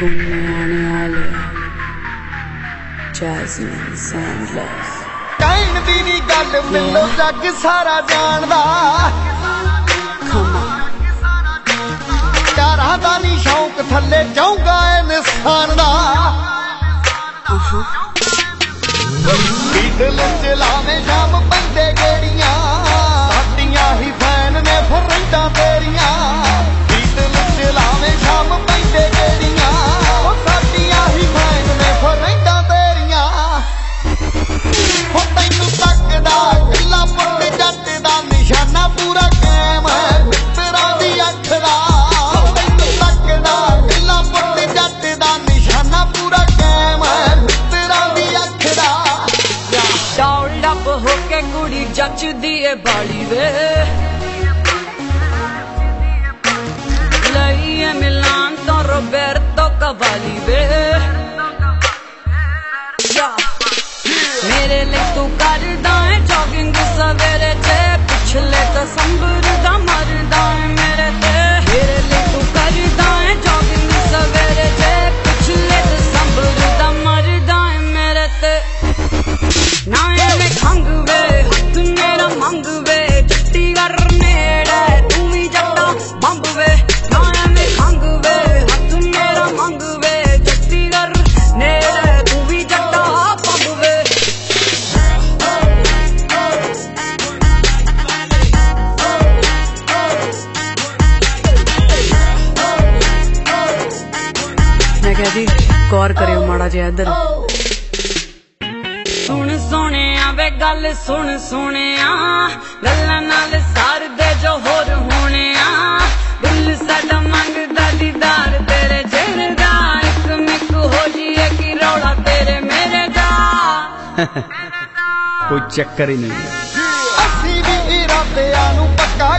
ਗੁੰਮਿਆਣੇ ਵਾਲਿਆ Jasmine Sandlas time ਦੀ ਨਹੀਂ ਗੱਲ ਮੈਨੂੰ ਜੱਗ ਸਾਰਾ ਜਾਣਦਾ। ਯਾਰਾਂ ਦਾ ਨਹੀਂ ਸ਼ੌਂਕ ਥੱਲੇ ਜਾਊਗਾ ਐ ਨਿਸਾਨ ਦਾ ਬੀਟਲ ਚਲਾਵੇਂ ਸ਼ਾਮ ਪੰਜ ਨੱਚਦੀ ਏ ਬਾਲੀ ਵੇ। ਲਈਏ ਮਿਲਾਨ ਤੋਂ ਰੋਬਰਟੋ ਕਵਾਲੀ ਵੇ। ਮੇਰੇ ਲਈ ਤੂੰ ਕਰਦਾ ਏ ਜੋਗਿੰਗ ਸਵੇਰੇ ਤੇ ਪਿਛਲੇ ਤਾਂ ਸੰਭਰਦਾ, ਮਰਦਾ ਏ। ਮੈਂ ਕਿਹਾ ਜੀ ਗੌਰ ਕਰਿਓ ਮਾੜਾ ਜਿਹਾ ਇੱਧਰ। ਸੁਣ ਸੋਹਣਿਆ ਵੇ ਗੱਲ ਸੁਣ ਸੋਹਣਿਆ। ਗੱਲਾਂ ਨਾਲ ਸਾਰ ਦੇ ਜੋ ਹੋਰ ਹੋਣਿਆ। ਦਿਲ ਸਾਡਾ ਮੰਗਦਾ ਦੀਦਾਰ ਤੇਰੇ ਜਿਹੜੇ ਇੱਕ ਮਿੱਕ ਹੋ ਜੀਏ ਕਿ ਰੌਲਾ ਤੇਰੇ ਮੇਰੇ ਦਾ। ਕੋਈ ਚੱਕਰ ਹੀ ਨਹੀਂ। ਅਸੀਂ ਵੀ ਰੱਬਿਆਂ ਨੂੰ ਪੱਕਾ